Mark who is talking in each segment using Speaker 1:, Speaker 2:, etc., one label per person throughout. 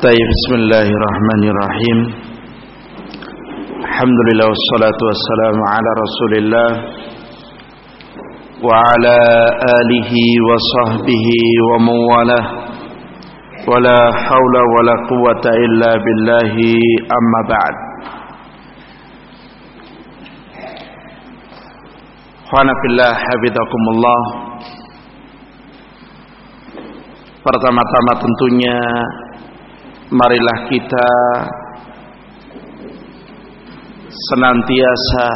Speaker 1: طيب بسم الله الرحمن الرحيم الحمد لله والصلاة والسلام على رسول الله وعلى آله وصحبه ومن والاه ولا حول ولا قوة إلا بالله أما بعد Khana fillah habidakumullah Pertama-tama tentunya marilah kita senantiasa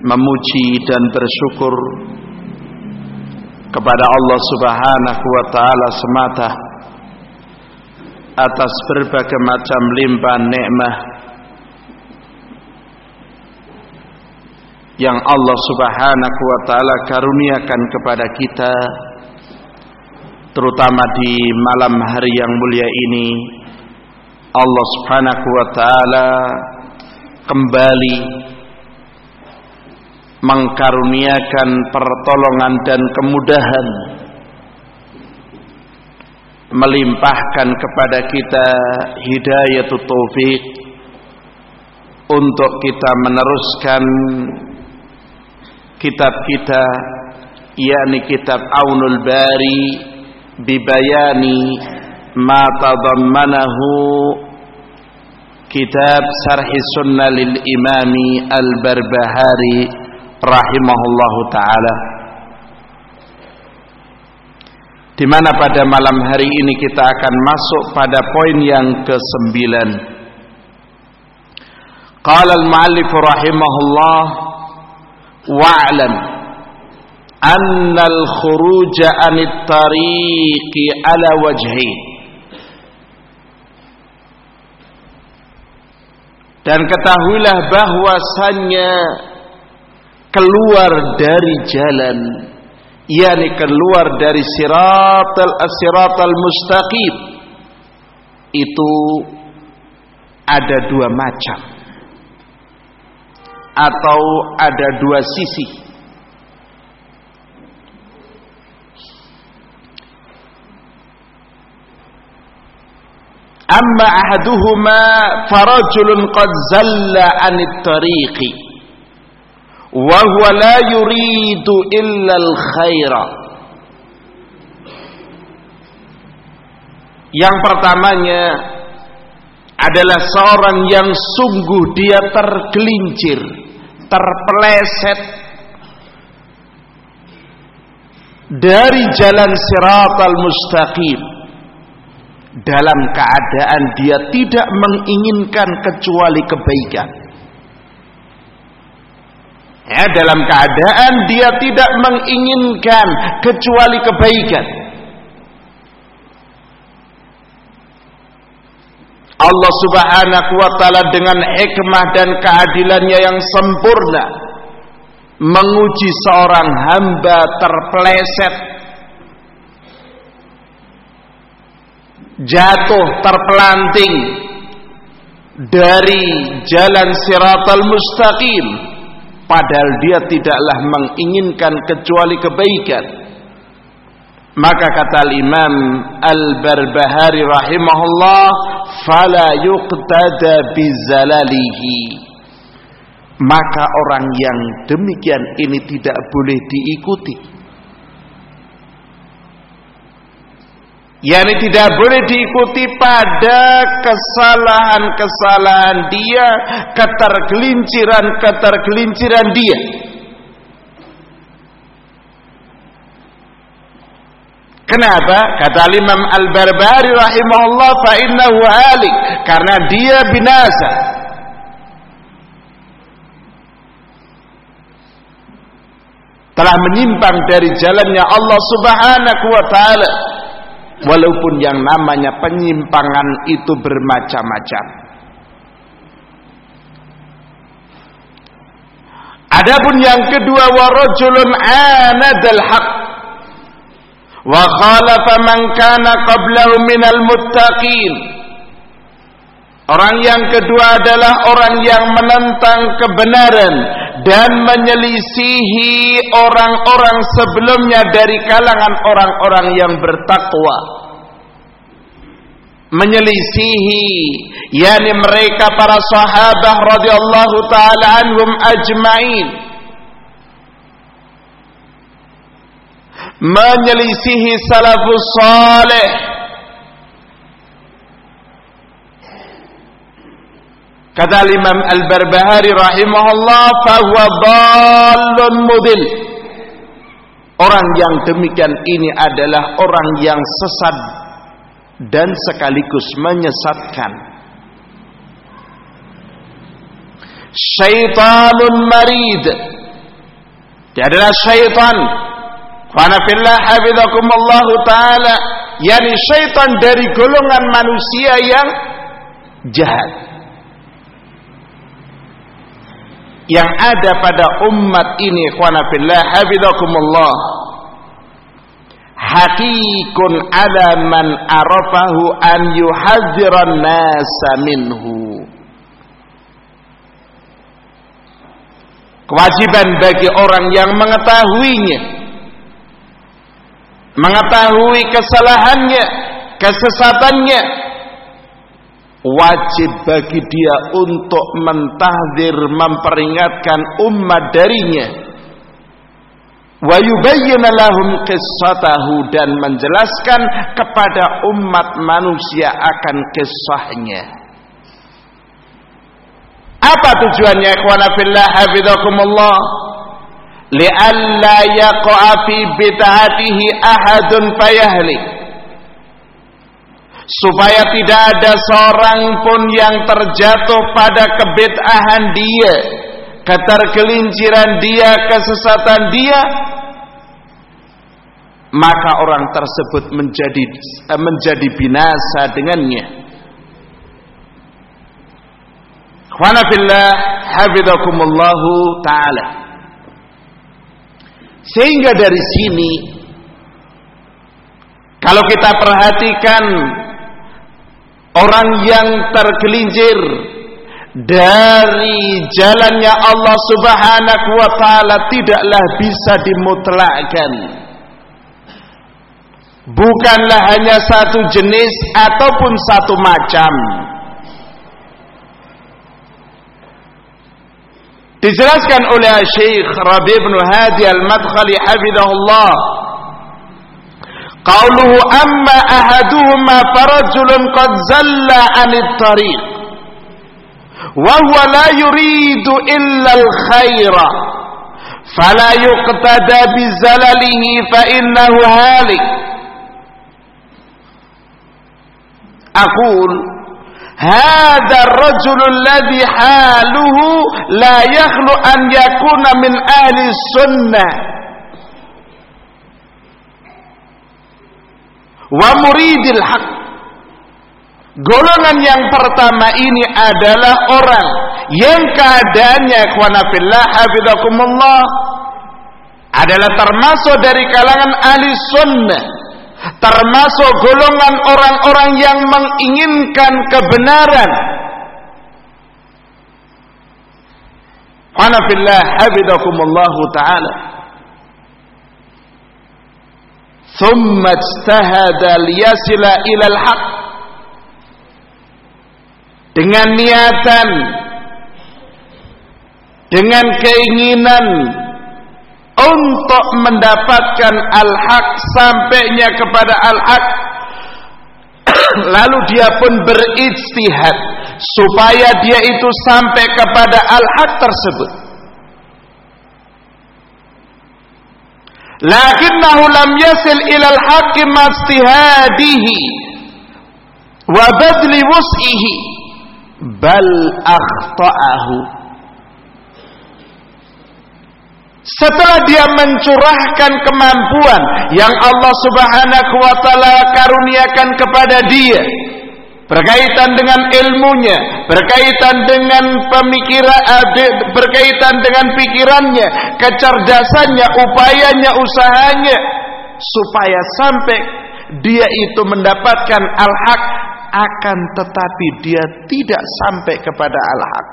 Speaker 1: memuji dan bersyukur kepada Allah Subhanahu wa taala semata atas berbagai macam limpahan nikmat yang Allah Subhanahu wa taala karuniakan kepada kita terutama di malam hari yang mulia ini Allah Subhanahu wa taala kembali mengkaruniakan pertolongan dan kemudahan melimpahkan kepada kita hidayah taufik untuk kita meneruskan kitab kita yakni kitab Aunul Bari bibayani ma tadammanahu kitab Sarhi Sunnah lil Imami Al-Barbahari rahimahullahu taala. Di mana pada malam hari ini kita akan masuk pada poin yang ke-9 Qala al-muallif rahimahullah wa'lam annal khuruja anit tariqi ala wajhi. Dan ketahuilah bahwasannya keluar dari jalan yakni keluar dari siratal as-siratal mustaqim itu ada dua macam atau ada dua sisi Amma ahaduhuma farajulun qad zalla anit tariqi wa huwa la yuridu illa al khaira. Yang pertamanya adalah seorang yang sungguh dia tergelincir, terpeleset dari jalan siratal mustaqim dalam keadaan dia tidak menginginkan kecuali kebaikan. Ya, dalam keadaan dia tidak menginginkan kecuali kebaikan. Allah Subhanahu wa taala dengan hikmah dan keadilannya yang sempurna menguji seorang hamba terpeleset jatuh terpelanting dari jalan siratal mustaqim. Padahal dia tidaklah menginginkan kecuali kebaikan. Maka kata Imam Al-Barbahari rahimahullah fala yuqtada bizalalihi. Maka orang yang demikian ini tidak boleh diikuti yakni tidak boleh diikuti pada kesalahan-kesalahan dia, ketergelinciran-ketergelinciran dia. Kenapa? Kata Imam Al-Barbari rahimahullah fa innahu halik karena dia binasa. Telah menyimpang dari jalannya Allah Subhanahu wa taala walaupun yang namanya penyimpangan itu bermacam-macam. Adapun yang kedua warajulun anadal haq wa khalafa man kana qablahu minal muttaqin. Orang yang kedua adalah orang yang menentang kebenaran dan menyelisihi orang-orang sebelumnya dari kalangan orang-orang yang bertakwa. menyelisihi yakni mereka para sahabat radhiyallahu taala anhum ajmain menyelisihi salafus saleh kata Imam Al-Barbahari rahimahullah fahuwa dallun mudil. Orang yang demikian ini adalah orang yang sesat dan sekaligus menyesatkan. Syaitanun marid. Dia adalah syaitan. Fanafillah hafizakumullah ta'ala. Yakni syaitan dari golongan manusia yang jahat yang ada pada umat ini fanafillah hafizakumullah hakikun ala man arafahu an yuhadziran nasa minhu. Kewajiban bagi orang yang mengetahuinya mengetahui kesalahannya kesesatannya wajib bagi dia untuk mentahdir memperingatkan umat darinya. Wa yubayyana lahum qissatahu dan menjelaskan kepada umat manusia akan kisahnya. Apa tujuannya ikhwana fillah hafizakumullah? Li'alla yaqa'a fi bid'atihi ahadun fayahlik supaya tidak ada seorang pun yang terjatuh pada kebid'ahan dia ketergelinciran dia, kesesatan dia, maka orang tersebut menjadi eh, menjadi binasa dengannya. Khwanafillah taala. Sehingga dari sini kalau kita perhatikan orang yang tergelincir dari jalannya Allah Subhanahu wa taala tidaklah bisa dimutlakkan. Bukanlah hanya satu jenis ataupun satu macam. Dijelaskan oleh Syekh Rabi bin Hadi Al-Madkhali hafizahullah Qauluhu amma ahaduhuma farajulun qad zalla 'anit tariq وهو لا يريد إلا الخير فلا يقتدى بزلله فإنه هالك. أقول هذا الرجل الذي حاله لا يخلو أن يكون من أهل السنة. wa muridil haq. Golongan yang pertama ini adalah orang yang keadaannya ikhwanafillah hafizakumullah adalah termasuk dari kalangan ahli sunnah termasuk golongan orang-orang yang menginginkan kebenaran. Hanafillah hafizakumullah ta'ala. ثم اجتهد ليصل إلى الحق dengan niatan dengan keinginan untuk mendapatkan al-haq sampainya kepada al-haq lalu dia pun berijtihad supaya dia itu sampai kepada al-haq tersebut Lakinnahu lam yasil ila al-haqqi mastihadihi wa badli wus'ihi bal akhta'ahu. Setelah dia mencurahkan kemampuan yang Allah Subhanahu wa taala karuniakan kepada dia berkaitan dengan ilmunya, berkaitan dengan pemikiran berkaitan dengan pikirannya, kecerdasannya, upayanya, usahanya supaya sampai dia itu mendapatkan al-haq akan tetapi dia tidak sampai kepada al-haq.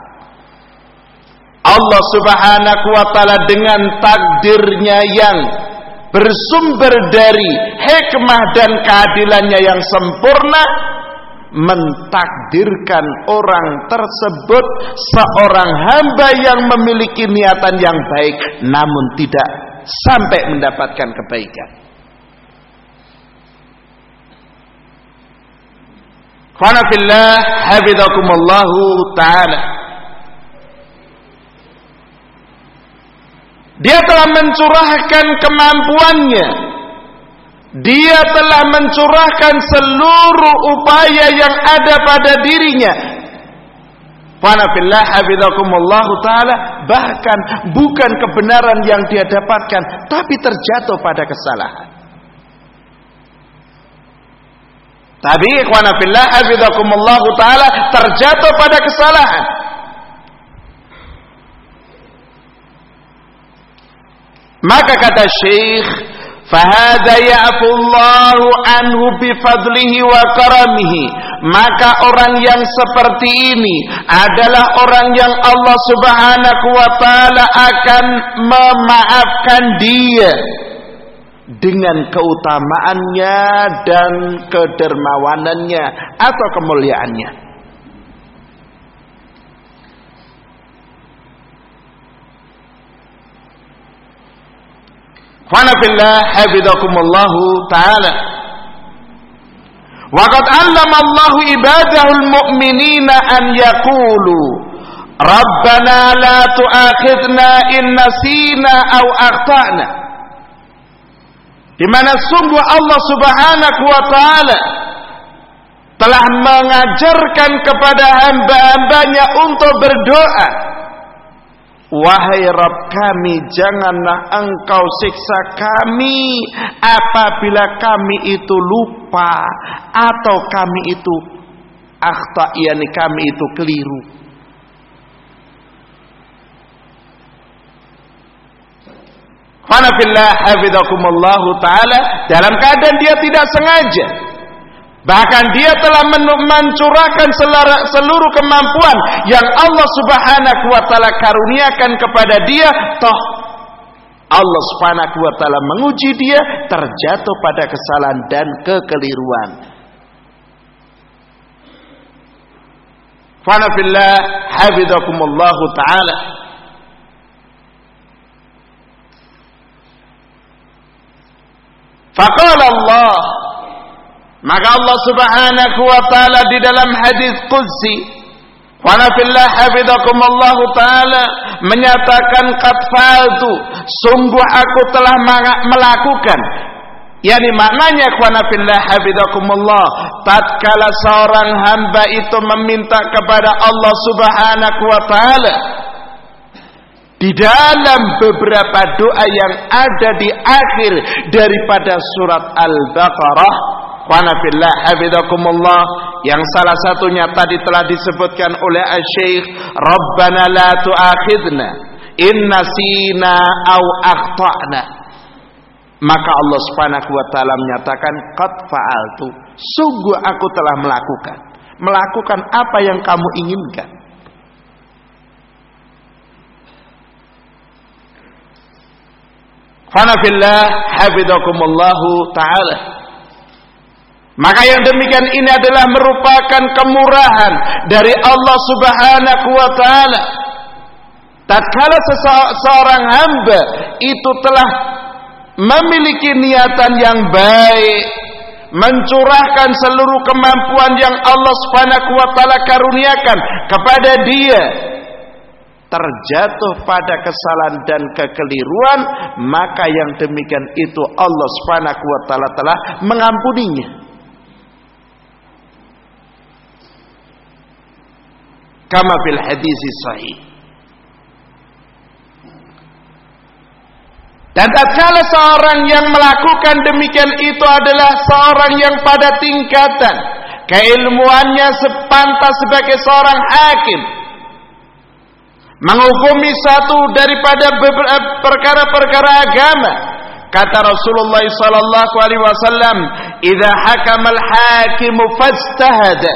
Speaker 1: Allah Subhanahu wa taala dengan takdirnya yang bersumber dari hikmah dan keadilannya yang sempurna mentakdirkan orang tersebut seorang hamba yang memiliki niatan yang baik namun tidak sampai mendapatkan kebaikan. Taala. Dia telah mencurahkan kemampuannya dia telah mencurahkan seluruh upaya yang ada pada dirinya. Fanafillah hafizakumullah ta'ala bahkan bukan kebenaran yang dia dapatkan tapi terjatuh pada kesalahan. Tapi ikhwanafillah hafizakumullah ta'ala terjatuh pada kesalahan. Maka kata Syekh Fahada ya'fullahu anhu bifadlihi wa karamihi. Maka orang yang seperti ini adalah orang yang Allah subhanahu wa ta'ala akan memaafkan dia. Dengan keutamaannya dan kedermawanannya atau kemuliaannya. Fanafillah ta'ala. Waqad 'allama Allah ibadahu al-mu'minina an Rabbana la tu'akhidna in nasina akhtana. Di mana sungguh Allah Subhanahu wa taala telah mengajarkan kepada hamba-hambanya untuk berdoa Wahai Rabb kami, janganlah engkau siksa kami apabila kami itu lupa atau kami itu akhta kami itu keliru. Fanafillah hafizakumullah taala dalam keadaan dia tidak sengaja Bahkan dia telah mencurahkan seluruh kemampuan yang Allah Subhanahu wa taala karuniakan kepada dia, toh Allah Subhanahu wa taala menguji dia terjatuh pada kesalahan dan kekeliruan. Fanafillah hafizakumullah taala. Faqala Allah maka Allah Subhanahu wa taala di dalam hadis qudsi wa nafillah hafizakumullah taala menyatakan qad sungguh aku telah melakukan. Yani maknanya kuana fillah hafizakumullah tatkala seorang hamba itu meminta kepada Allah Subhanahu wa taala di dalam beberapa doa yang ada di akhir daripada surat Al-Baqarah Wanafillah hafizakumullah. Yang salah satunya tadi telah disebutkan oleh Syekh Rabbana la tu'akhidna in nasina au akhtana. Maka Allah Subhanahu wa taala menyatakan qad fa'altu. Sungguh aku telah melakukan. Melakukan apa yang kamu inginkan. Fanafillah hafizakumullahu taala maka yang demikian ini adalah merupakan kemurahan dari Allah Subhanahu wa taala. Tatkala seseorang hamba itu telah memiliki niatan yang baik, mencurahkan seluruh kemampuan yang Allah Subhanahu wa taala karuniakan kepada dia, terjatuh pada kesalahan dan kekeliruan, maka yang demikian itu Allah Subhanahu wa taala telah mengampuninya. Kama fil hadis sahih. Dan tatkala seorang yang melakukan demikian itu adalah seorang yang pada tingkatan keilmuannya sepantas sebagai seorang hakim menghukumi satu daripada perkara-perkara agama kata Rasulullah sallallahu alaihi wasallam idza hakamal hakimu fastahada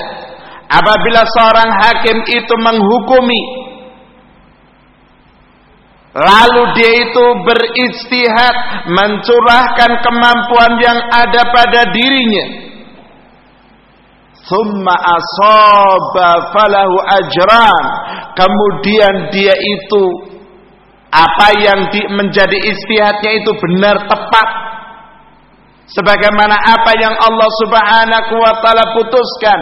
Speaker 1: apabila seorang hakim itu menghukumi lalu dia itu beristihad mencurahkan kemampuan yang ada pada dirinya thumma asaba falahu ajran. Kemudian dia itu apa yang di, menjadi istihadnya itu benar tepat. Sebagaimana apa yang Allah Subhanahu wa taala putuskan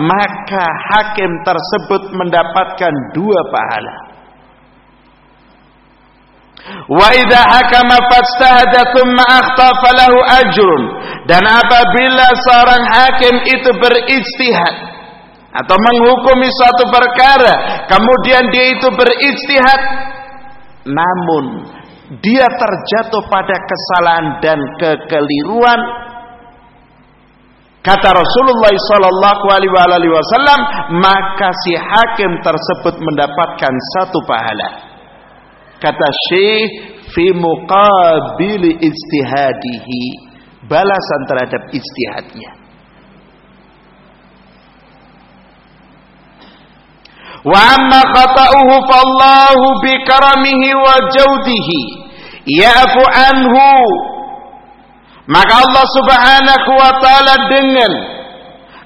Speaker 1: maka hakim tersebut mendapatkan dua pahala Wa hakama fastahada thumma akhta falahu ajrun. Dan apabila seorang hakim itu beristihad atau menghukumi suatu perkara, kemudian dia itu beristihad namun dia terjatuh pada kesalahan dan kekeliruan kata Rasulullah sallallahu alaihi wasallam maka si hakim tersebut mendapatkan satu pahala. Kata Syekh fi muqabili istihadihi balasan terhadap istihadnya wa amma khata'uhu fallahu bi karamihi wa jaudihi ya'fu anhu maka Allah subhanahu wa ta'ala dengan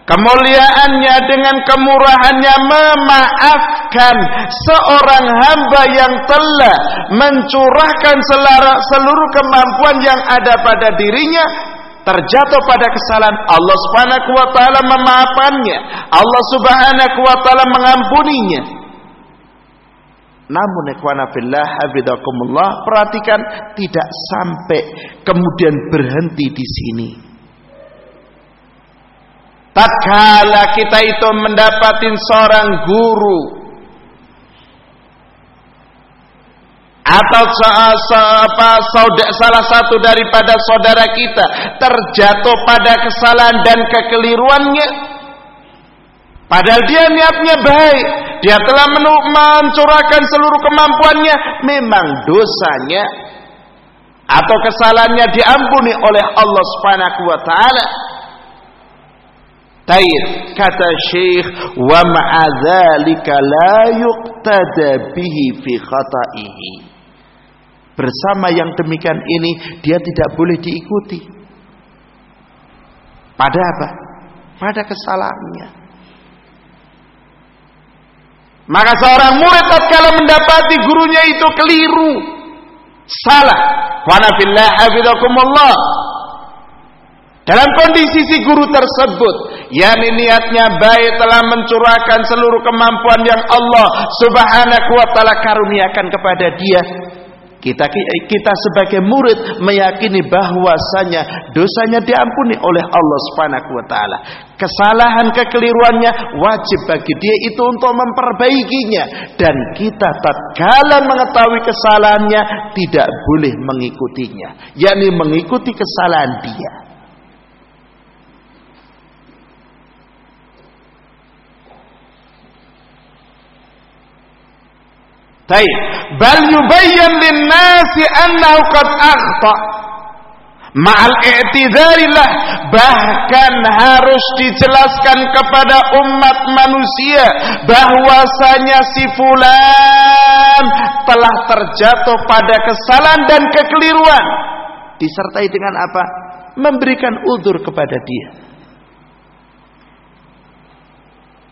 Speaker 1: kemuliaannya dengan kemurahannya memaafkan seorang hamba yang telah mencurahkan seluruh kemampuan yang ada pada dirinya terjatuh pada kesalahan. Allah Subhanahu wa taala memaafkannya. Allah Subhanahu wa taala mengampuninya namun ikhwana fillah hafizakumullah perhatikan tidak sampai kemudian berhenti di sini. Tatkala kita itu mendapatin seorang guru atau salah satu daripada saudara kita terjatuh pada kesalahan dan kekeliruannya padahal dia niatnya baik dia telah mencurahkan seluruh kemampuannya memang dosanya atau kesalahannya diampuni oleh Allah Subhanahu wa taala Taib kata Syekh wa ma'adzalika la yuqtada bihi fi khata'ihi. Bersama yang demikian ini dia tidak boleh diikuti. Pada apa? Pada kesalahannya. Maka seorang murid tatkala mendapati gurunya itu keliru, salah. Wa nafillah hafizakumullah dalam kondisi si guru tersebut, yakni niatnya baik telah mencurahkan seluruh kemampuan yang Allah Subhanahu wa taala karuniakan kepada dia. Kita kita sebagai murid meyakini bahwasanya dosanya diampuni oleh Allah Subhanahu wa taala. Kesalahan kekeliruannya wajib bagi dia itu untuk memperbaikinya dan kita tatkala mengetahui kesalahannya tidak boleh mengikutinya, yakni mengikuti kesalahan dia. Baik, bal yubayyan lin-nasi annahu qad akhta. Ma'al i'tidarillah bahkan harus dijelaskan kepada umat manusia bahwasanya si fulan telah terjatuh pada kesalahan dan kekeliruan disertai dengan apa? Memberikan udur kepada dia.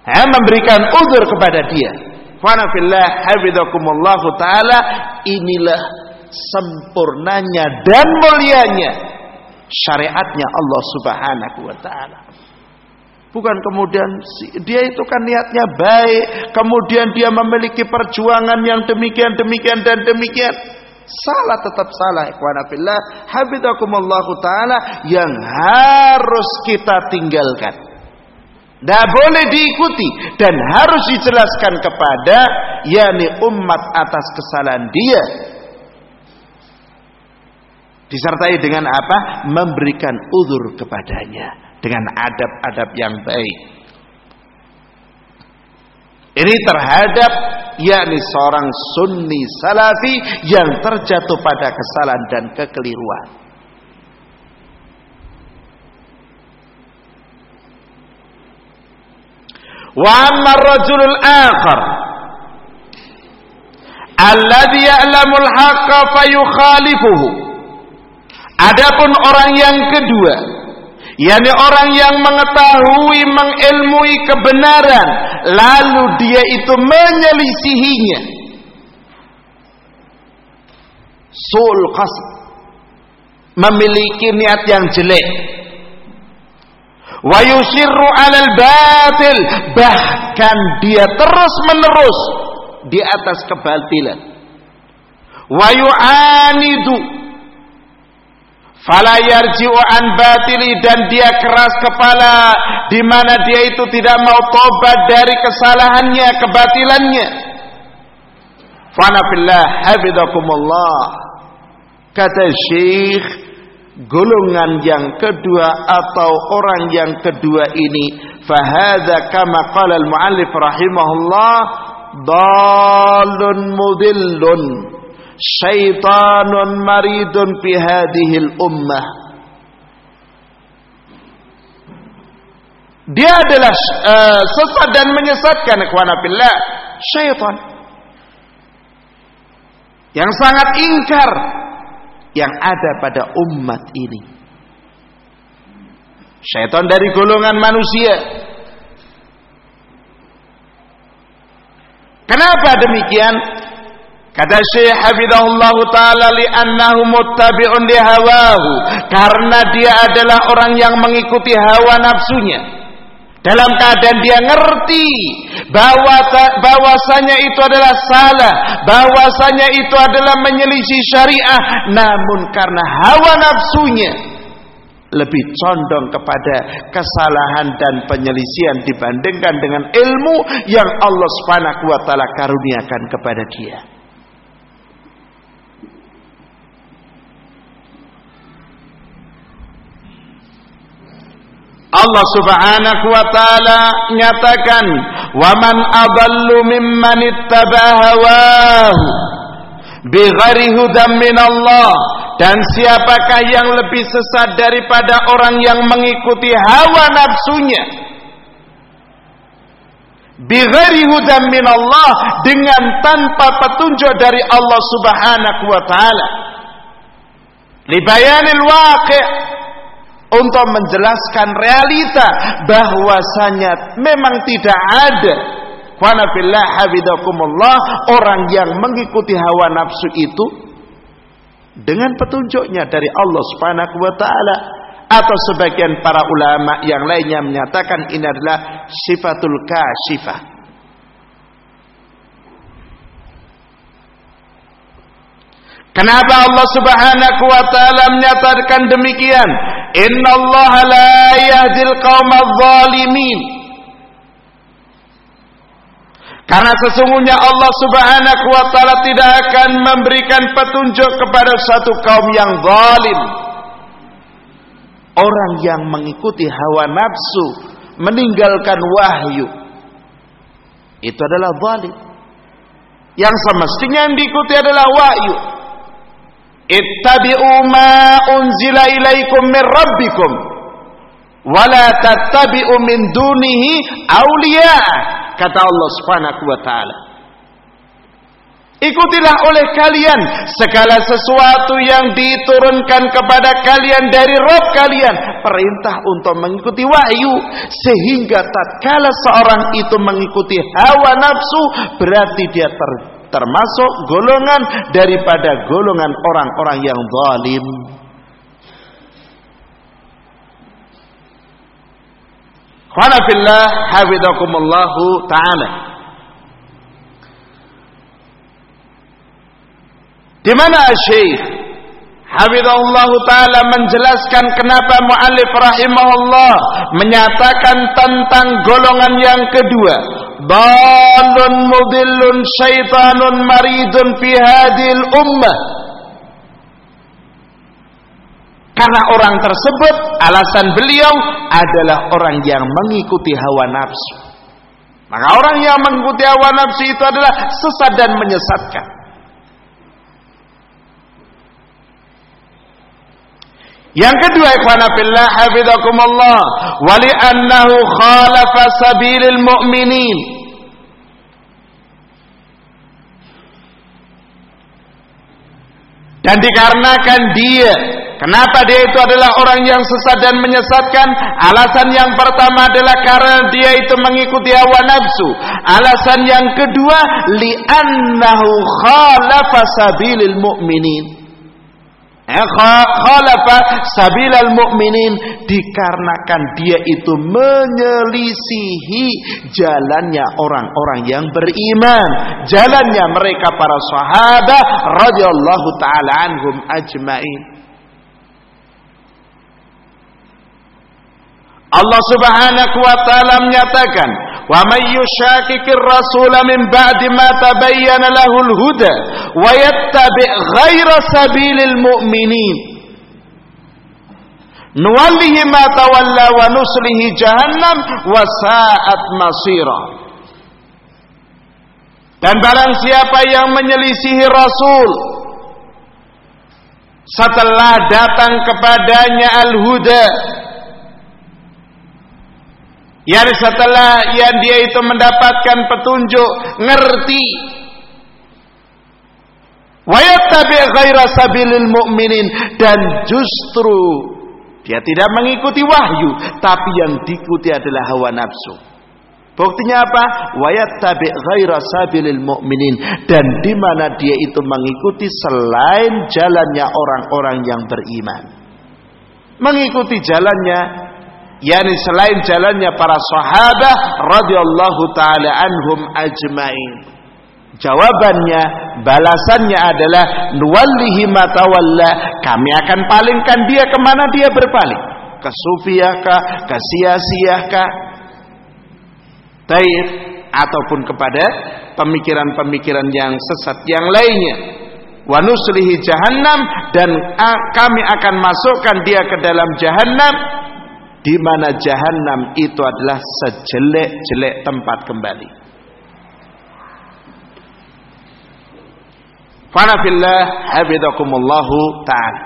Speaker 1: Ha, memberikan udur kepada dia. Fanafillah hafizakumullah taala inilah sempurnanya dan mulianya syariatnya Allah Subhanahu wa taala. Bukan kemudian dia itu kan niatnya baik, kemudian dia memiliki perjuangan yang demikian demikian dan demikian. Salah tetap salah ikhwan fillah. Hafizakumullah taala yang harus kita tinggalkan. Tidak boleh diikuti dan harus dijelaskan kepada yakni umat atas kesalahan dia. Disertai dengan apa? Memberikan uzur kepadanya dengan adab-adab yang baik. Ini terhadap yakni seorang sunni salafi yang terjatuh pada kesalahan dan kekeliruan. Wa amma rajulul akhar. Alladhi ya'lamul haqqa. Adapun orang yang kedua yakni orang yang mengetahui mengilmui kebenaran lalu dia itu menyelisihinya. Sul qasd. Memiliki niat yang jelek wa yusirru 'alal batil. Bahkan dia terus menerus di atas kebatilan. Wa yu'anidu. Fala yarji'u an batili. Dan dia keras kepala. Di mana dia itu tidak mau tobat dari kesalahannya, kebatilannya. Fana fillah hafizakumullah. Kata Syekh golongan yang kedua atau orang yang kedua ini fahadha kama qala al-muallif rahimahullah dalun mudillun syaitanun maridun fi hadhil ummah dia adalah uh, sesat dan menyesatkan ikhwan fillah syaitan. Yang sangat ingkar yang ada pada umat ini syaitan dari golongan manusia kenapa demikian Kata Syekh Hafizahullah Ta'ala li'annahu muttabi'un lihawahu. Karena dia adalah orang yang mengikuti hawa nafsunya. Dalam keadaan dia ngerti bahwa bahwasanya itu adalah salah, bahwasanya itu adalah menyelisih syariah, namun karena hawa nafsunya lebih condong kepada kesalahan dan penyelisihan dibandingkan dengan ilmu yang Allah Subhanahu wa taala karuniakan kepada dia. Allah Subhanahu wa taala nyatakan, "Wa man adallu mimman ittaba bighairi hudan min Allah." Dan siapakah yang lebih sesat daripada orang yang mengikuti hawa nafsunya? Bighairi hudan min Allah dengan tanpa petunjuk dari Allah Subhanahu wa taala. Libayanil waqi' untuk menjelaskan realita bahwasanya memang tidak ada. Habidakumullah orang yang mengikuti hawa nafsu itu dengan petunjuknya dari Allah Subhanahu wa taala. Atau sebagian para ulama yang lainnya menyatakan ini adalah sifatul kasyifah Kenapa Allah Subhanahu wa taala menyatakan demikian? Allah la yahdil qaumadh zalimin. Karena sesungguhnya Allah Subhanahu wa taala tidak akan memberikan petunjuk kepada satu kaum yang zalim. Orang yang mengikuti hawa nafsu, meninggalkan wahyu. Itu adalah zalim. Yang semestinya yang diikuti adalah wahyu. Ittabi'u ma unzila ilaikum min rabbikum wala tattabi'u min dunihi awliya kata Allah Subhanahu wa taala Ikutilah oleh kalian segala sesuatu yang diturunkan kepada kalian dari Rabb kalian. Perintah untuk mengikuti wahyu. Sehingga tatkala seorang itu mengikuti hawa nafsu. Berarti dia ter termasuk golongan daripada golongan orang-orang yang zalim. Qala fillah hafizakumullahu taala. Di mana Syekh Hafizahullah Ta'ala menjelaskan kenapa mu'alif rahimahullah menyatakan tentang golongan yang kedua dalun mudillun syaitanun maridun fi hadil ummah. Karena orang tersebut alasan beliau adalah orang yang mengikuti hawa nafsu. Maka orang yang mengikuti hawa nafsu itu adalah sesat dan menyesatkan Yang kedua ikhwan fillah hafizakumullah wali annahu khalafa sabilil mu'minin. Dan dikarenakan dia Kenapa dia itu adalah orang yang sesat dan menyesatkan? Alasan yang pertama adalah karena dia itu mengikuti hawa nafsu. Alasan yang kedua, li'annahu khalafa sabilil mu'minin. Eh, khalafa sabilal mu'minin dikarenakan dia itu menyelisihi jalannya orang-orang yang beriman, jalannya mereka para sahabat radhiyallahu taala anhum ajmain. Allah Subhanahu wa taala menyatakan, "Wa may yushaqiqir rasul min ba'di ma tabayyana lahul huda wa yattabi' ghaira sabilil mu'minin nuwallihi ma tawalla wa nuslihi jahannam wa sa'at masira." Dan barang siapa yang menyelisihi Rasul setelah datang kepadanya al-huda yang setelah yang dia itu mendapatkan petunjuk, ngerti. Mu'minin dan justru dia tidak mengikuti wahyu, tapi yang diikuti adalah hawa nafsu. Buktinya apa? Wa ghaira sabilil mu'minin dan di mana dia itu mengikuti selain jalannya orang-orang yang beriman. Mengikuti jalannya yakni selain jalannya para sahabat radhiyallahu taala anhum ajmain. Jawabannya, balasannya adalah nuwallihi matawalla. Kami akan palingkan dia ke mana dia berpaling. Ke sufiahkah, ke sia-siahkah, taif, ataupun kepada pemikiran-pemikiran yang sesat yang lainnya. Wa nuslihi jahannam dan kami akan masukkan dia ke dalam jahannam di mana jahanam itu adalah sejelek-jelek tempat kembali. Fanafillah habidakumullahu ta'ala.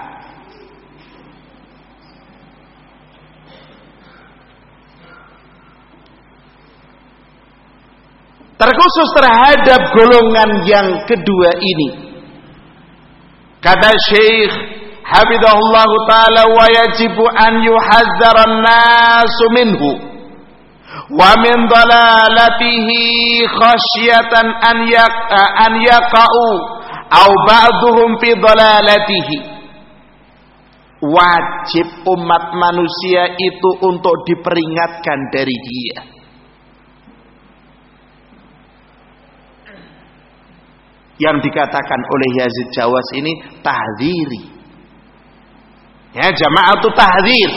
Speaker 1: Terkhusus terhadap golongan yang kedua ini. Kata Syekh hafidhahullahu taala wa yajibu an yuhazzara an-nasu minhu. Wa min dalalatihi khasyatan an yak an yaqa'u au ba'dhum fi dalalatihi. Wajib umat manusia itu untuk diperingatkan dari dia. Yang dikatakan oleh Yazid Jawas ini tahdiri Ya jamaah itu tahdir.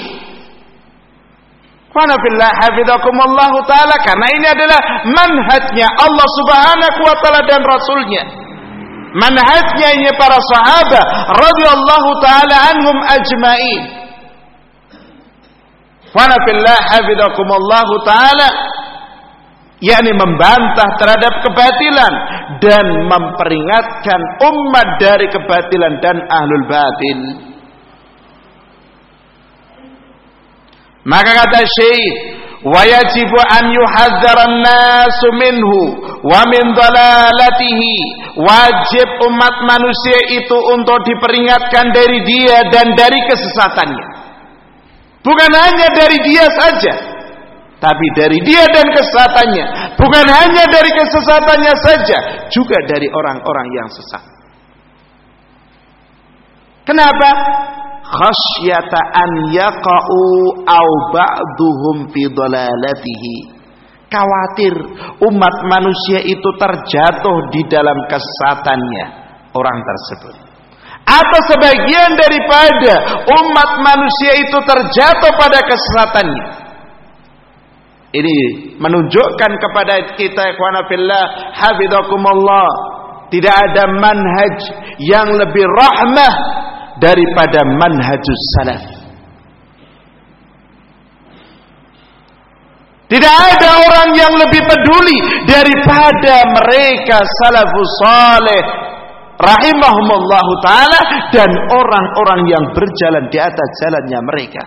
Speaker 1: Qana fillah hafizakumullah taala karena ini adalah manhajnya Allah Subhanahu wa taala dan rasulnya. Manhajnya ini para sahabat radhiyallahu taala anhum ajmain. Qana fillah hafizakumullah taala yakni membantah terhadap kebatilan dan memperingatkan umat dari kebatilan dan ahlul batil. Maka kata Syekh, "Wajibu an yuhadzaran nasu minhu wa min dalalatihi." Wajib umat manusia itu untuk diperingatkan dari dia dan dari kesesatannya. Bukan hanya dari dia saja, tapi dari dia dan kesesatannya. Bukan hanya dari kesesatannya saja, juga dari orang-orang yang sesat. Kenapa? Khasyata an yaqa'u au ba'duhum fi dhalalatihi. Khawatir umat manusia itu terjatuh di dalam kesesatannya orang tersebut. Atau sebagian daripada umat manusia itu terjatuh pada kesesatannya. Ini menunjukkan kepada kita ikhwana fillah hafizakumullah tidak ada manhaj yang lebih rahmah daripada manhajus salaf. Tidak ada orang yang lebih peduli daripada mereka salafus saleh rahimahumullah taala dan orang-orang yang berjalan di atas jalannya mereka.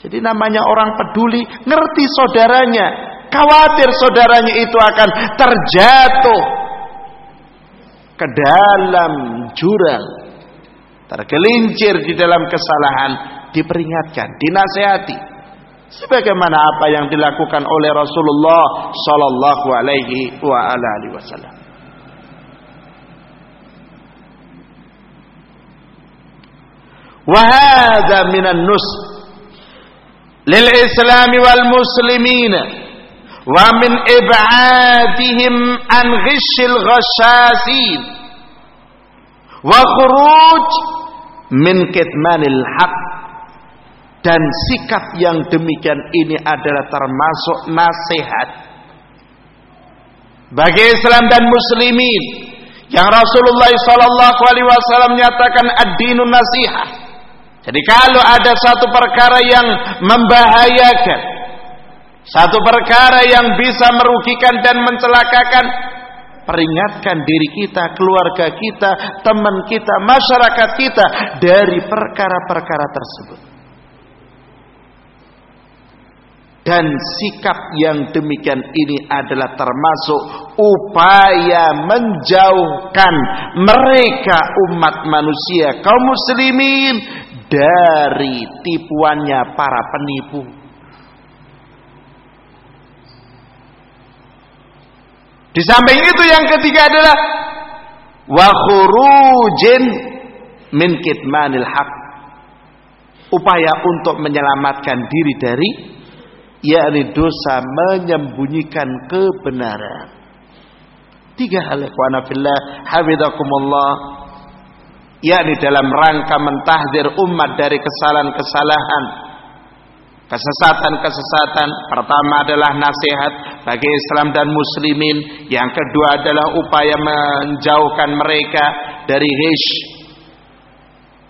Speaker 1: Jadi namanya orang peduli, ngerti saudaranya, khawatir saudaranya itu akan terjatuh ke dalam jurang tergelincir di dalam kesalahan diperingatkan, dinasehati sebagaimana apa yang dilakukan oleh Rasulullah sallallahu alaihi wa ala alihi wasallam. Wahada minan nus lil Islam wal muslimin wa min ib'adihim an ghishil ghashasin wa khuruj min kitmanil haq dan sikap yang demikian ini adalah termasuk nasihat bagi Islam dan muslimin yang Rasulullah sallallahu alaihi wasallam nyatakan ad-dinun nasihat. Jadi kalau ada satu perkara yang membahayakan, satu perkara yang bisa merugikan dan mencelakakan, peringatkan diri kita, keluarga kita, teman kita, masyarakat kita dari perkara-perkara tersebut. Dan sikap yang demikian ini adalah termasuk upaya menjauhkan mereka umat manusia kaum muslimin dari tipuannya para penipu. Di samping itu yang ketiga adalah wa khurujin min kitmanil haq. Upaya untuk menyelamatkan diri dari yakni dosa menyembunyikan kebenaran. Tiga hal ikhwana fillah yakni dalam rangka mentahdir umat dari kesalahan-kesalahan kesesatan-kesesatan. Pertama adalah nasihat bagi Islam dan muslimin. Yang kedua adalah upaya menjauhkan mereka dari hish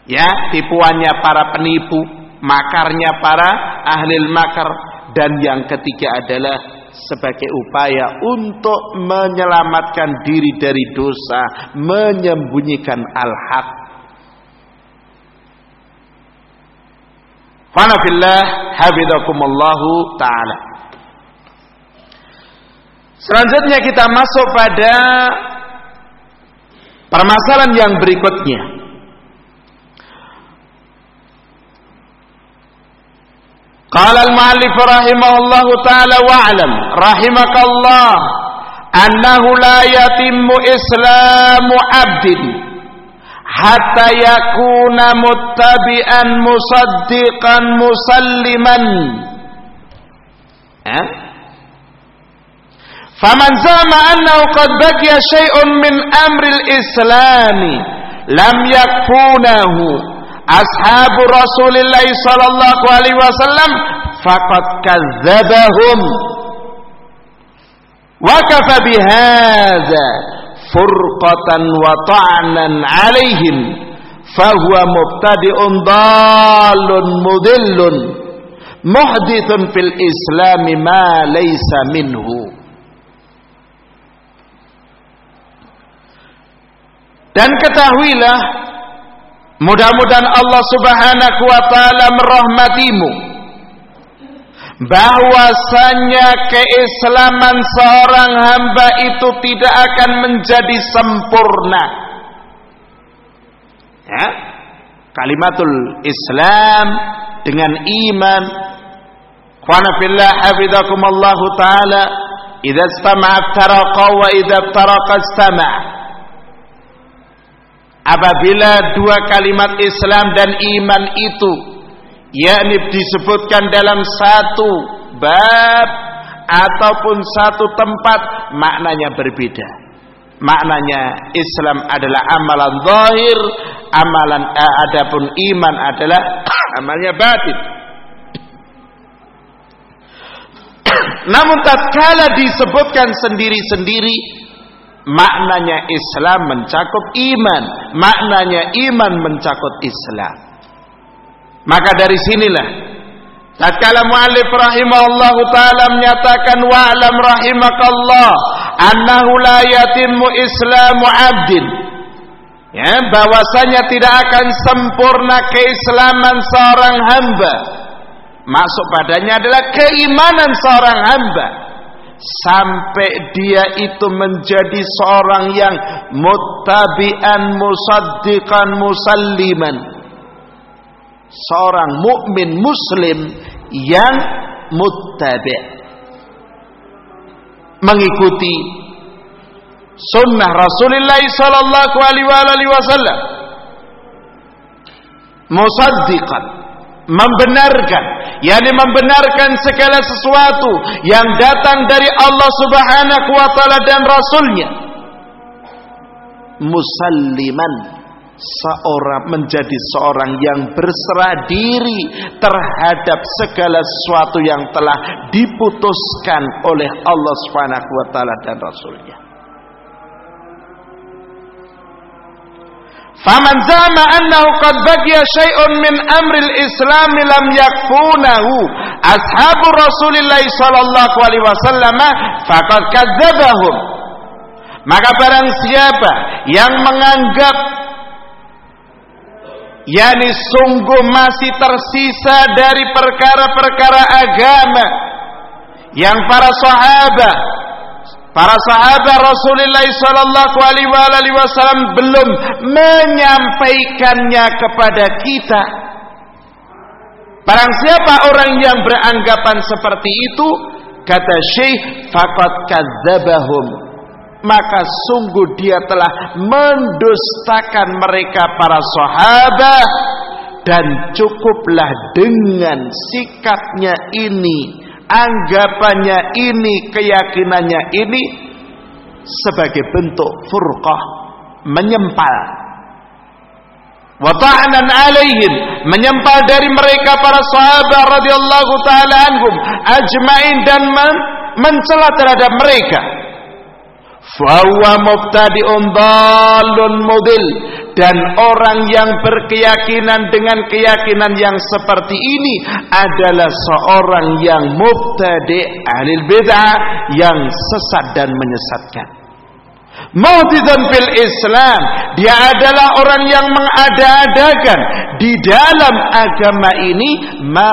Speaker 1: ya tipuannya para penipu makarnya para ahli makar. Dan yang ketiga adalah sebagai upaya untuk menyelamatkan diri dari dosa, menyembunyikan al-haq. Manafillah habidakumullahu ta'ala. Selanjutnya kita masuk pada permasalahan yang berikutnya. Qala al-mu'allif rahimahullahu ta'ala wa'alam rahimakallah annahu la yatimmu islamu 'abdin إسلام عبد حتى يكون متبئا مصدقا مسلما فمن زعم أنه قد بقي شيء من أمر الإسلام لم يكفونه ashabu Rasulillah sallallahu alaihi wasallam faqad kadzdzabahum wa kafa bihadza Furqatan wa ta'nan alaihim fahuwa mubtadi'un dallun mudillun muhdithun fil islami ma laysa minhu. Dan ketahuilah Mudah-mudahan Allah Subhanahu wa taala merahmatimu bahwasanya keislaman seorang hamba itu tidak akan menjadi sempurna. Ya? Kalimatul Islam dengan iman Qana fillah hafizakumullah taala idza istama'a taraqa wa idza taraqa istama'a apabila dua kalimat Islam dan iman itu yakni disebutkan dalam satu bab ataupun satu tempat maknanya berbeda maknanya Islam adalah amalan zahir amalan eh, adapun iman adalah amalnya batin namun tatkala disebutkan sendiri-sendiri maknanya Islam mencakup iman, maknanya iman mencakup Islam. Maka dari sinilah tatkala muallif rahimahullahu taala menyatakan wa'lam rahimakallah annahu la yatimmu islamu 'abdin. Ya bahwasanya tidak akan sempurna keislaman seorang hamba. Masuk padanya adalah keimanan seorang hamba. Sampai dia itu menjadi seorang yang muttabi'an musaddiqan musalliman seorang mukmin muslim yang muttabi' mengikuti sunnah Rasulullah sallallahu alaihi wasallam. Musaddiqan membenarkan yakni membenarkan segala sesuatu yang datang dari Allah Subhanahu wa taala dan rasulnya. Musalliman seorang menjadi seorang yang berserah diri terhadap segala sesuatu yang telah diputuskan oleh Allah Subhanahu wa taala dan rasulnya Faman zama annahu qad baqiya syai'un min amril Islam lam yakfunahu ashabu Rasulillah sallallahu alaihi wasallam faqad kadzdzabahum. Maka barang siapa yang menganggap yakni sungguh masih tersisa dari perkara-perkara agama yang para sahabat Para sahabat Rasulullah sallallahu alaihi wasallam belum menyampaikannya kepada kita. Barang siapa orang yang beranggapan seperti itu, kata Syekh, faqad kadzabahum. Maka sungguh dia telah mendustakan mereka para sahabat dan cukuplah dengan sikapnya ini anggapannya ini, keyakinannya ini sebagai bentuk furqah, menyempal. Wata'anan alaihim menyempal dari mereka para sahabat radhiyallahu taala anhum ajmain dan men mencela terhadap mereka. Fahuwa mubtadi'un dhalun mudil. Dan orang yang berkeyakinan dengan keyakinan yang seperti ini adalah seorang yang mubtadi alil bid'ah yang sesat dan menyesatkan. Mu'tidan fil Islam. Dia adalah orang yang mengada-adakan Di dalam agama ini Ma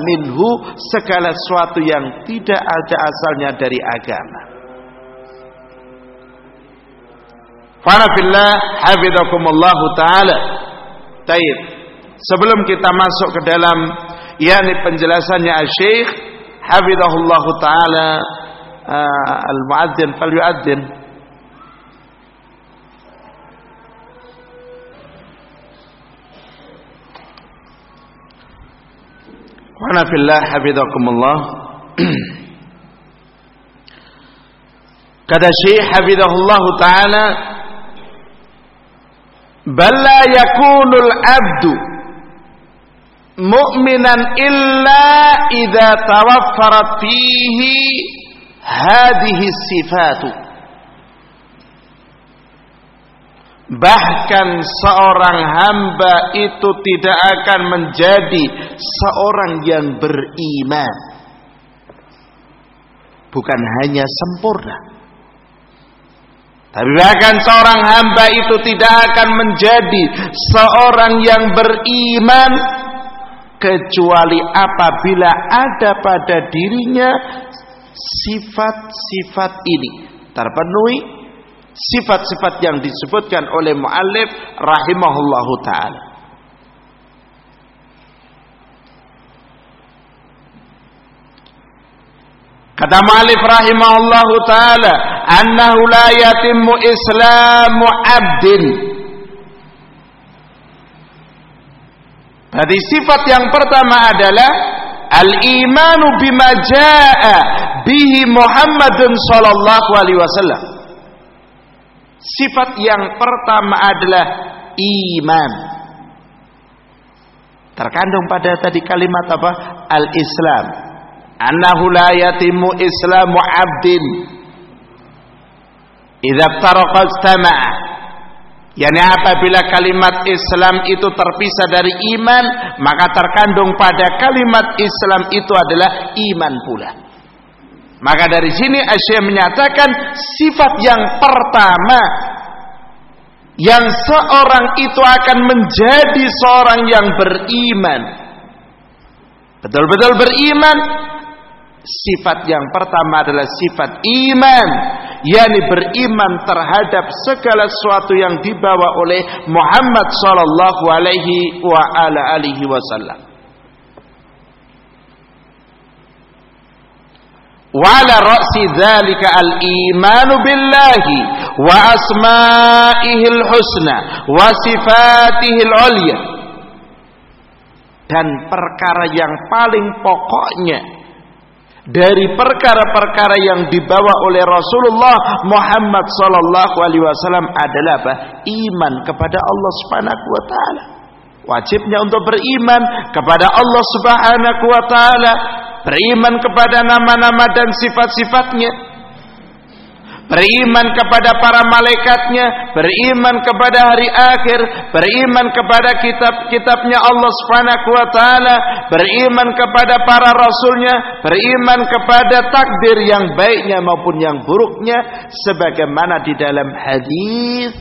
Speaker 1: minhu Segala sesuatu yang tidak ada asalnya dari agama Fanafillah hafizakumullah taala. Taib. Sebelum kita masuk ke dalam yakni penjelasannya Syekh hafizahullah taala uh, al-muadzin fal yuadzin Fanafillah hafizakumullah Kata Syekh hafizahullah taala balla yakunul abdu mu'minan illa idza tawaffarat fihi hadhihi sifatu Bahkan seorang hamba itu tidak akan menjadi seorang yang beriman. Bukan hanya sempurna. Tapi bahkan seorang hamba itu tidak akan menjadi seorang yang beriman kecuali apabila ada pada dirinya sifat-sifat ini terpenuhi sifat-sifat yang disebutkan oleh muallif rahimahullahu taala. Kata Malik rahimahullahu taala, "Annahu la yatimmu islamu 'abdin." Tadi sifat yang pertama adalah al-imanu bima jaa bihi Muhammadun sallallahu alaihi wasallam. Sifat yang pertama adalah iman. Terkandung pada tadi kalimat apa? Al-Islam annahu la yatimu islamu abdin idza taraqa istama'a yakni apabila kalimat Islam itu terpisah dari iman maka terkandung pada kalimat Islam itu adalah iman pula. Maka dari sini Asyik menyatakan sifat yang pertama yang seorang itu akan menjadi seorang yang beriman. Betul-betul beriman Sifat yang pertama adalah sifat iman, yakni beriman terhadap segala sesuatu yang dibawa oleh Muhammad sallallahu alaihi wa ala alihi wasallam. وعلى رأس ذلك الإيمان بالله وأسمائه الحسنى وصفاته العليا dan perkara yang paling pokoknya dari perkara-perkara yang dibawa oleh Rasulullah Muhammad sallallahu alaihi wasallam adalah apa? Iman kepada Allah Subhanahu wa taala. Wajibnya untuk beriman kepada Allah Subhanahu wa taala, beriman kepada nama-nama dan sifat-sifatnya, beriman kepada para malaikatnya, beriman kepada hari akhir, beriman kepada kitab-kitabnya Allah Subhanahu wa taala, beriman kepada para rasulnya, beriman kepada takdir yang baiknya maupun yang buruknya sebagaimana di dalam hadis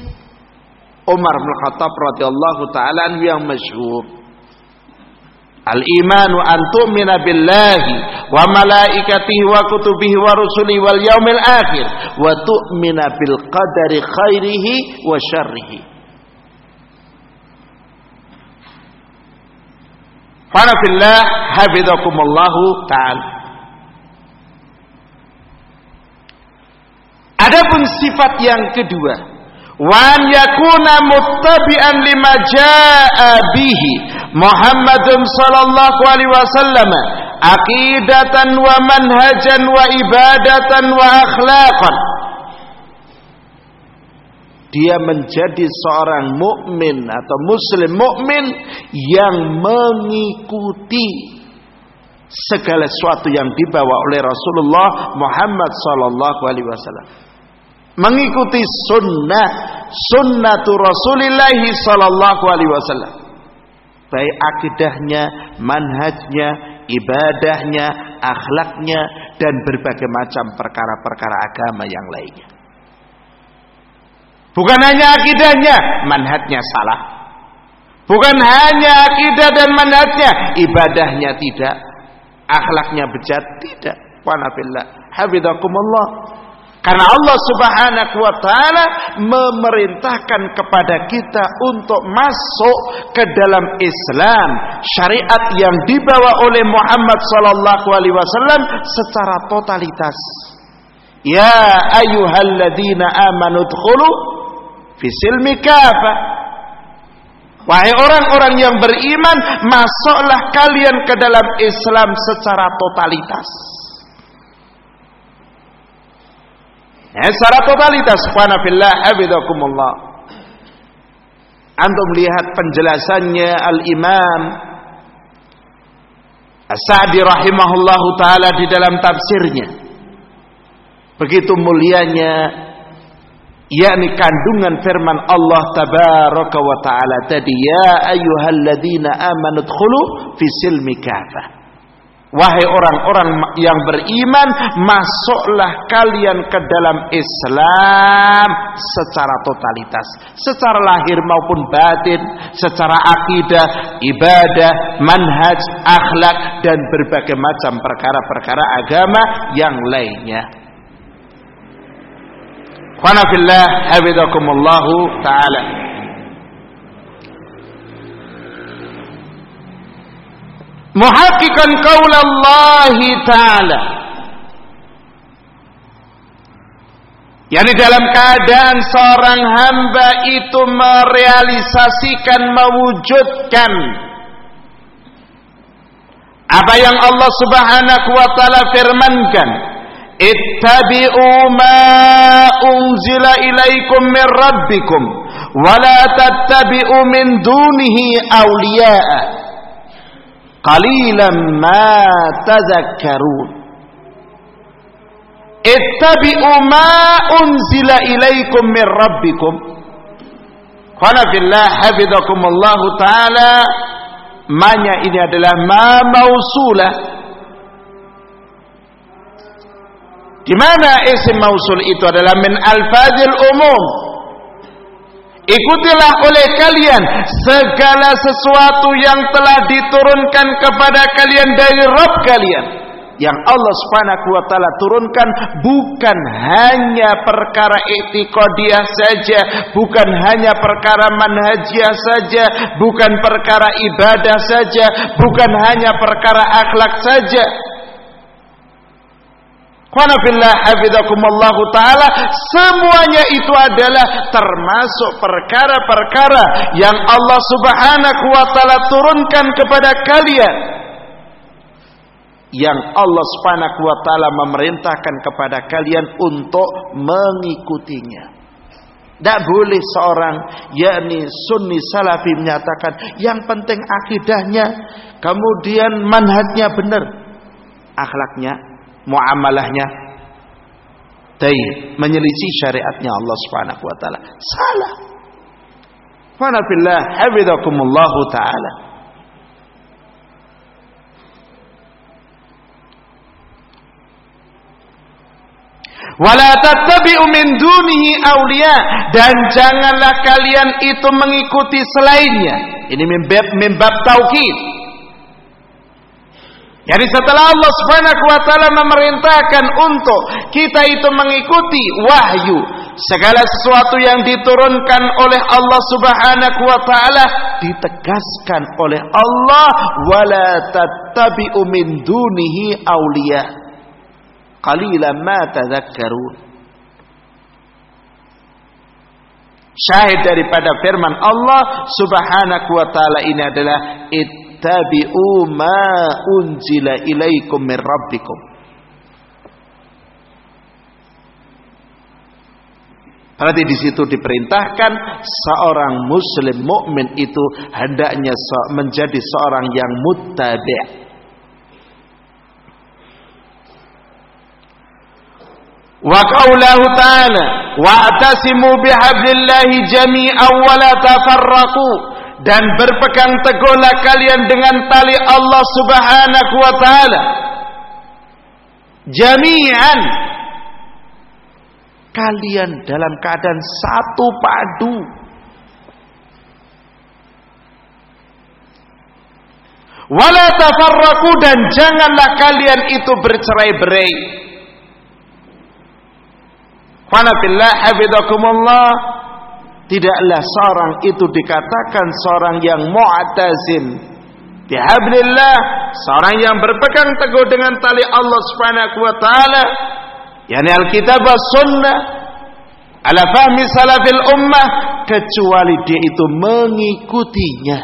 Speaker 1: Umar bin Khattab radhiyallahu taala yang masyhur Al-imanu an tu'mina billahi wa malaikatihi wa kutubihi wa rusulihi wal yaumil akhir wa tu'mina bil qadari khairihi wa syarrihi. Fana fillah hafizakumullahu ta'ala. Adapun sifat yang kedua, wan yakuna muttabi'an lima jaa bihi. Muhammadun sallallahu alaihi wasallam aqidatan wa manhajan wa ibadatan wa akhlaqan. Dia menjadi seorang mukmin atau muslim mukmin yang mengikuti segala sesuatu yang dibawa oleh Rasulullah Muhammad sallallahu alaihi wasallam mengikuti sunnah sunnatu Rasulillah sallallahu alaihi wasallam baik akidahnya, manhajnya, ibadahnya, akhlaknya dan berbagai macam perkara-perkara agama yang lainnya. Bukan hanya akidahnya, manhajnya salah. Bukan hanya akidah dan manhajnya, ibadahnya tidak, akhlaknya bejat tidak. Wa nafillah. Habidakumullah. Karena Allah Subhanahu wa taala memerintahkan kepada kita untuk masuk ke dalam Islam, syariat yang dibawa oleh Muhammad sallallahu alaihi wasallam secara totalitas. Ya ayyuhalladzina amanu dkhulu fi silmi. Wahai orang-orang yang beriman, masuklah kalian ke dalam Islam secara totalitas. Ya, secara totalitas subhanallah habidakumullah. Antum melihat penjelasannya Al-Imam As-Sa'di rahimahullahu taala di dalam tafsirnya. Begitu mulianya yakni kandungan firman Allah tabaraka wa taala tadi ya ayyuhalladzina amanu fi silmi kafah Wahai orang-orang yang beriman, masuklah kalian ke dalam Islam secara totalitas, secara lahir maupun batin, secara akidah, ibadah, manhaj, akhlak dan berbagai macam perkara-perkara agama yang lainnya. Qanafillah hafizakumullahu taala. Muhaqqiqan Allah taala Yani dalam keadaan seorang hamba itu merealisasikan, mewujudkan apa yang Allah Subhanahu wa taala firmankan, "Ittabi'u ma unzila ilaikum min rabbikum wa la tattabi'u min dunihi awliya'a." Qalilan ma tadhakkarun ittabi'u ma unzila ilaikum min rabbikum qala billah hafizakumullah taala manya ini adalah ma mausulah di mana isim mausul itu adalah min alfazil umum Ikutilah oleh kalian segala sesuatu yang telah diturunkan kepada kalian dari Rabb kalian. yang Allah Subhanahu wa taala turunkan bukan hanya perkara etikodiah saja, bukan hanya perkara manhajiah saja, bukan perkara ibadah saja, bukan hanya perkara akhlak saja. Taala semuanya itu adalah termasuk perkara-perkara yang Allah Subhanahu wa taala turunkan kepada kalian yang Allah Subhanahu wa taala memerintahkan kepada kalian untuk mengikutinya. Tidak boleh seorang yakni sunni salafi menyatakan yang penting akidahnya, kemudian manhajnya benar, akhlaknya, muamalahnya tai menyelisih syariatnya Allah Subhanahu wa taala. Salah. Wa nafillah hafizakumullah taala. Wala tattabi'u min dunihi awliya dan janganlah kalian itu mengikuti selainnya. Ini mimbab mimbab taukid. Jadi setelah Allah Subhanahu wa taala memerintahkan untuk kita itu mengikuti wahyu, segala sesuatu yang diturunkan oleh Allah Subhanahu wa taala ditegaskan oleh Allah wala tattabi'u min dunihi awliya. Qalilan ma tadhakkarun. Syahid daripada firman Allah subhanahu wa ta'ala ini adalah ittabi'u ma unzila ilaikum min rabbikum Berarti di situ diperintahkan seorang muslim mukmin itu hendaknya menjadi seorang yang muttabi'. Wa qaulahu ta'ala wa'tasimu bihablillahi jami'an wa la tafarraqu dan berpegang teguhlah kalian dengan tali Allah Subhanahu wa taala. Jami'an. Kalian dalam keadaan satu padu. Wala tafarraqu dan janganlah kalian itu bercerai-berai. Fanafillah hafizakumullah tidaklah seorang itu dikatakan seorang yang mu'tazim bihablillah seorang yang berpegang teguh dengan tali Allah Subhanahu wa taala. Yakni Alkitab sunnah. Ala fahmi salafil ummah kecuali dia itu mengikutinya.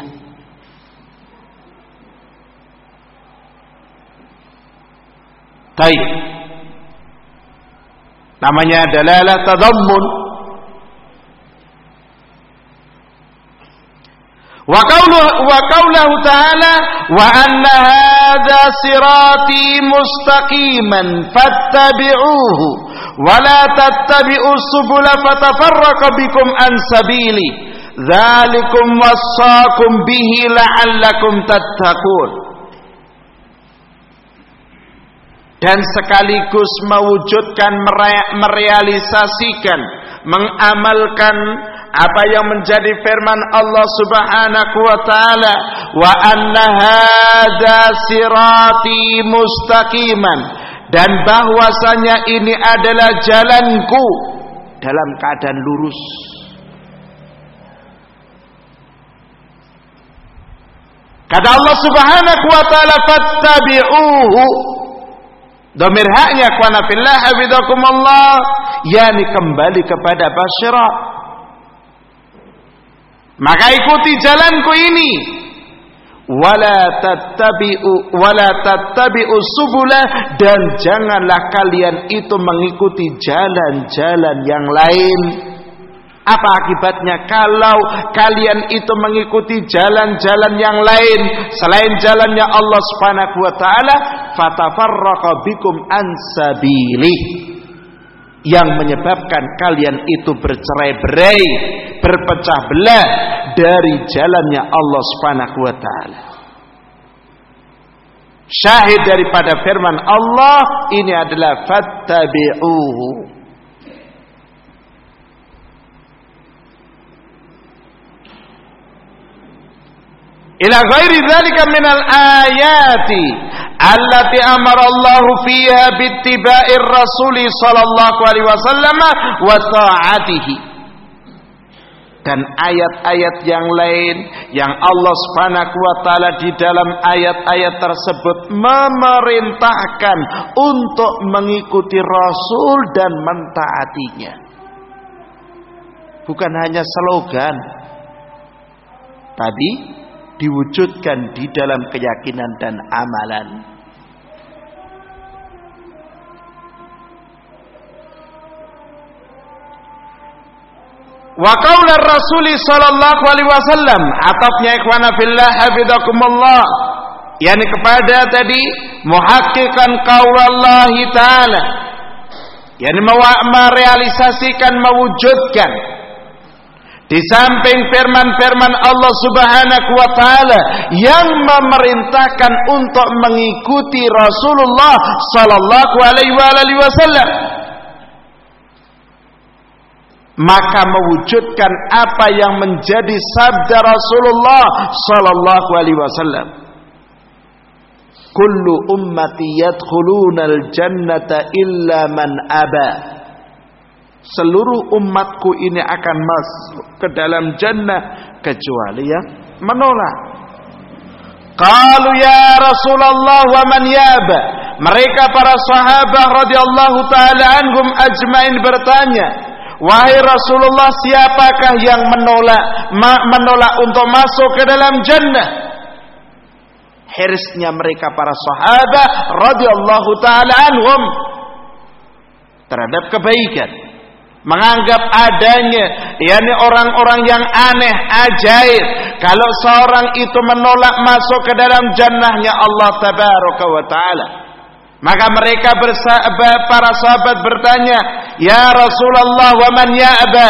Speaker 1: Baik. namanya dalalah tadammun dan sekaligus mewujudkan merealisasikan mengamalkan apa yang menjadi firman Allah Subhanahu wa taala? Wa anna hadza sirati mustaqiman. Dan bahwasanya ini adalah jalanku dalam keadaan lurus. Kata Allah Subhanahu wa taala fattabi'uhu. Domir haknya kuana fillah hafizakumullah. Yakni kembali kepada basyara. Maka ikuti jalanku ini. Wala tattabi'u wala tattabi'u subula dan janganlah kalian itu mengikuti jalan-jalan yang lain. Apa akibatnya? Kalau kalian itu mengikuti jalan-jalan yang lain selain jalannya Allah Subhanahu wa taala fatafarraqa bikum ansabili yang menyebabkan kalian itu bercerai-berai, berpecah belah dari jalannya Allah Subhanahu wa taala. Syahid daripada firman Allah ini adalah fattabi'uhu ila ghairi dzalika minal ayati allati amara Allah fiha bittiba'ir Rasul sallallahu alaihi wasallam wa ta'atihi dan ayat-ayat yang lain yang Allah Subhanahu wa taala di dalam ayat-ayat tersebut memerintahkan untuk mengikuti Rasul dan mentaatinya. Bukan hanya slogan. Tadi diwujudkan di dalam keyakinan dan amalan. Wa qaular Rasul sallallahu alaihi wasallam atapnya ikhwana fillah hafizakumullah yakni kepada tadi muhakkikan Allah taala yakni merealisasikan mewujudkan di samping firman-firman Allah Subhanahu wa taala yang memerintahkan untuk mengikuti Rasulullah sallallahu alaihi wasallam maka mewujudkan apa yang menjadi sabda Rasulullah sallallahu alaihi wasallam. Kullu ummati yadkhulunal jannata illa man aba. Seluruh umatku ini akan masuk ke dalam jannah kecuali yang menolak. Qalu ya Rasulullah wa man yaba mereka para sahabat radhiyallahu taala anhum ajmain bertanya Wahai Rasulullah siapakah yang menolak menolak untuk masuk ke dalam jannah? Hirsnya mereka para sahabat radhiyallahu taala anhum terhadap kebaikan. Menganggap adanya yakni orang-orang yang aneh, ajaib kalau seorang itu menolak masuk ke dalam jannahnya Allah tabaraka wa taala. Maka mereka para sahabat bertanya, "Ya Rasulullah, wa man ya'ba?"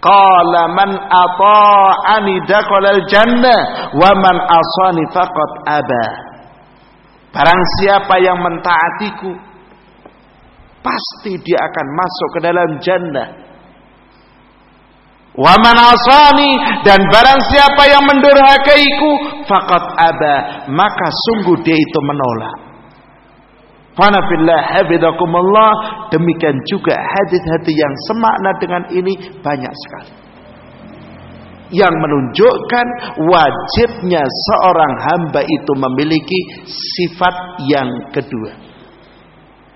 Speaker 1: Qala man ata'ani dakhalal jannah wa man asani faqad aba. Barang siapa yang mentaatiku pasti dia akan masuk ke dalam jannah. Wa man asani dan barang siapa yang mendurhakaiku faqad aba, maka sungguh dia itu menolak. Fanafillah demikian juga hadis-hadis yang semakna dengan ini banyak sekali yang menunjukkan wajibnya seorang hamba itu memiliki sifat yang kedua.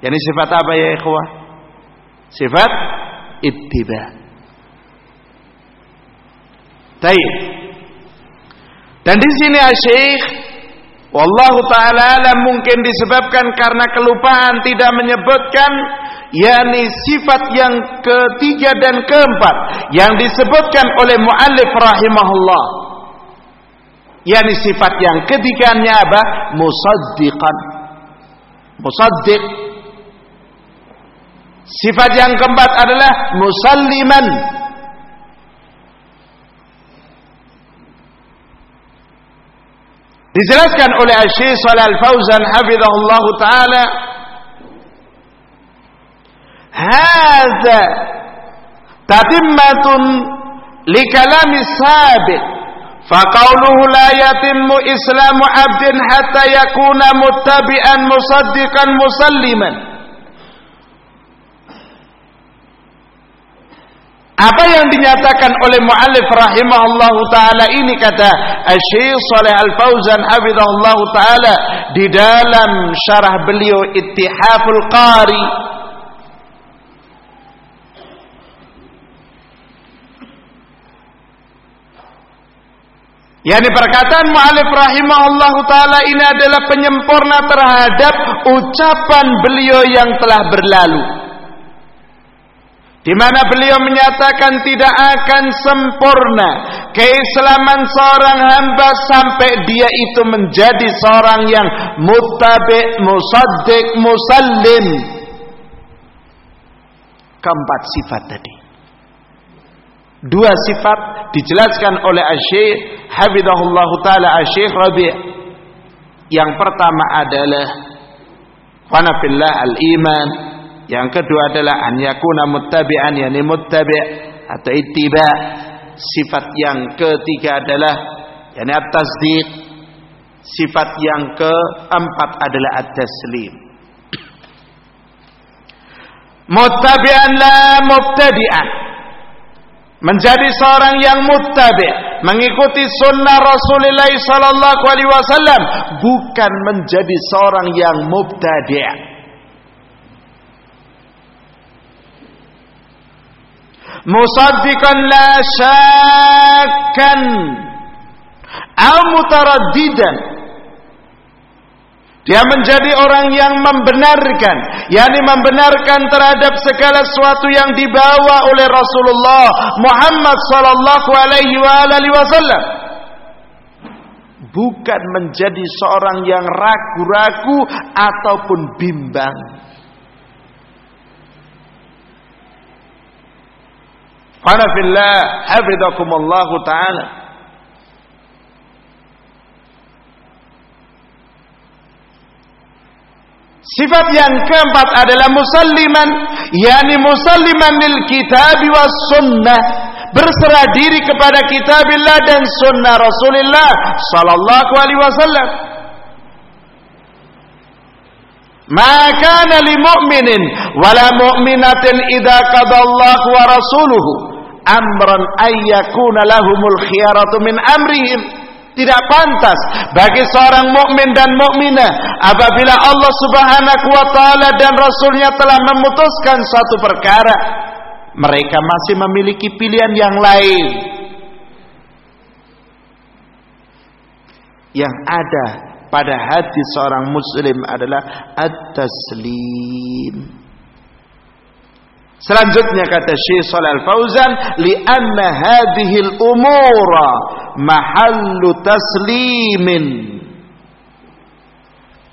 Speaker 1: Ini sifat apa ya ikhwah? Sifat ittiba. Baik. Dan di sini Syekh Wallahu taala mungkin disebabkan karena kelupaan tidak menyebutkan yakni sifat yang ketiga dan keempat yang disebutkan oleh muallif rahimahullah. yakni sifat yang ketiganya apa? Musaddiqan. Musaddiq. Sifat yang keempat adalah musalliman Dijelaskan oleh Syekh Shalal Fauzan hafizahullah taala hadza tatimmatun likalami sabiq فقوله لا يتم إسلام عبد حتى يكون متبعا مصدقا مسلما Apa yang dinyatakan oleh muallif rahimahullahu taala ini? Kata Syekh Saleh Al Fauzan hafizahullahu taala di dalam syarah beliau Ittihaful Qari. Yani perkataan mu'alif rahimahullahu ta'ala ini adalah penyempurna terhadap ucapan beliau yang telah berlalu di mana beliau menyatakan tidak akan sempurna keislaman seorang hamba sampai dia itu menjadi seorang yang muttabi, musaddiq, musallim. Keempat sifat tadi. Dua sifat dijelaskan oleh Asy-Syaikh Habibullah taala Asy-Syaikh Rabi' Yang pertama adalah qanafillah al-iman yang kedua adalah an yakuna muttabi'an yani muttabi' atau ittiba. Sifat yang ketiga adalah yani at-tasdiq. Sifat yang keempat adalah at-taslim. Muttabi'an la mubtadi'an. Menjadi seorang yang muttabi, mengikuti sunnah Rasulullah sallallahu alaihi wasallam, bukan menjadi seorang yang mubtadi'. Musaddiqan la syakkan au mutaraddidan dia menjadi orang yang membenarkan, yakni membenarkan terhadap segala sesuatu yang dibawa oleh Rasulullah Muhammad sallallahu alaihi wasallam. Bukan menjadi seorang yang ragu-ragu ataupun bimbang. Qala fillah hafizakumullah taala. Sifat yang keempat adalah musalliman, yakni musalliman lil kitab was sunnah, berserah diri kepada kitabillah dan sunnah Rasulullah sallallahu alaihi wasallam. Maka li mu'minin idza qada Allah wa rasuluhu amran ayyakuna lahumul khiyaratu min amrihim. Tidak pantas bagi seorang mukmin dan mukminah apabila Allah Subhanahu wa taala dan rasulnya telah memutuskan suatu perkara mereka masih memiliki pilihan yang lain. Yang ada pada hati seorang muslim adalah at-taslim Selanjutnya kata Syekh Shalal Fauzan, "Li'anna hadhihi al-umura mahallu taslimin."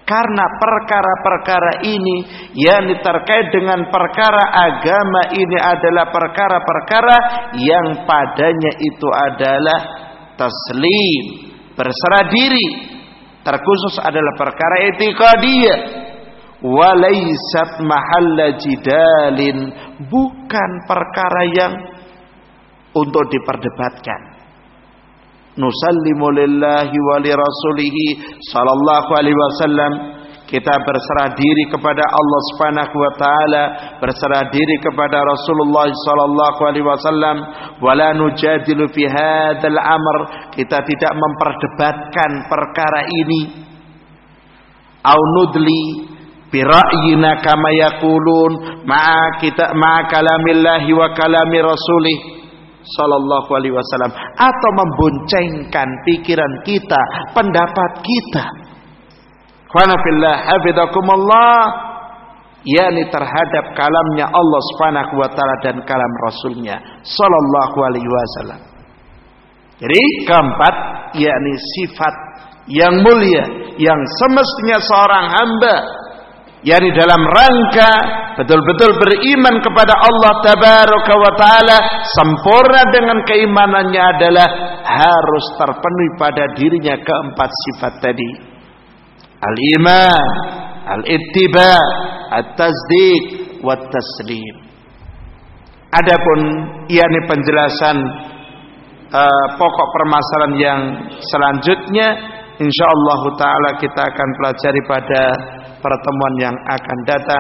Speaker 1: Karena perkara-perkara ini yang terkait dengan perkara agama ini adalah perkara-perkara yang padanya itu adalah taslim, berserah diri. Terkhusus adalah perkara etikadiyah walaisat mahalla jidalin. Bukan perkara yang untuk diperdebatkan. Nusallimu lillahi wa li rasulihi sallallahu alaihi wasallam. Kita berserah diri kepada Allah Subhanahu wa taala, berserah diri kepada Rasulullah sallallahu alaihi wasallam, wala nujadilu fi hadzal amr. Kita tidak memperdebatkan perkara ini. Au nudli bira'yina kama yaqulun ma'a kita ma'a kalamillahi wa kalami rasulih sallallahu alaihi wasallam atau memboncengkan pikiran kita, pendapat kita. Qana fillah hafizakumullah yakni terhadap kalamnya Allah Subhanahu wa taala dan kalam rasulnya sallallahu alaihi wasallam. Jadi keempat yakni sifat yang mulia yang semestinya seorang hamba yakni dalam rangka betul-betul beriman kepada Allah tabaraka wa taala sempurna dengan keimanannya adalah harus terpenuhi pada dirinya keempat sifat tadi. Al-iman al-ittiba at-tasdiq wat taslim adapun yakni penjelasan uh, pokok permasalahan yang selanjutnya insyaallah taala kita akan pelajari pada pertemuan yang akan datang